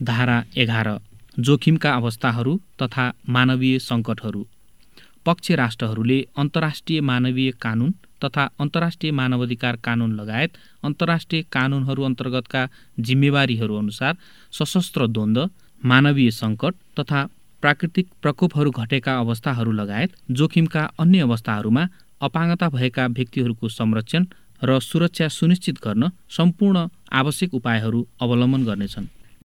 धारा एघार जोखिमका अवस्थाहरू तथा मानवीय सङ्कटहरू। पक्ष राष्ट्रहरूले अन्तर्राष्ट्रिय मानवीय कानुन तथा अन्तर्राष्ट्रिय मानवाधिकार कानुन लगायत अन्तर्राष्ट्रिय कानुनहरू अन्तर्गतका जिम्मेवारीहरू अनुसार सशस्त्र द्वन्द्व मानवीय सङ्कट तथा प्राकृतिक प्रकोपहरू घटेका अवस्थाहरू लगायत जोखिमका अन्य अवस्थाहरूमा अपाङ्गता भएका व्यक्तिहरूको संरक्षण र सुरक्षा सुनिश्चित गर्न सम्पूर्ण आवश्यक उपायहरू अवलम्बन गर्नेछन्।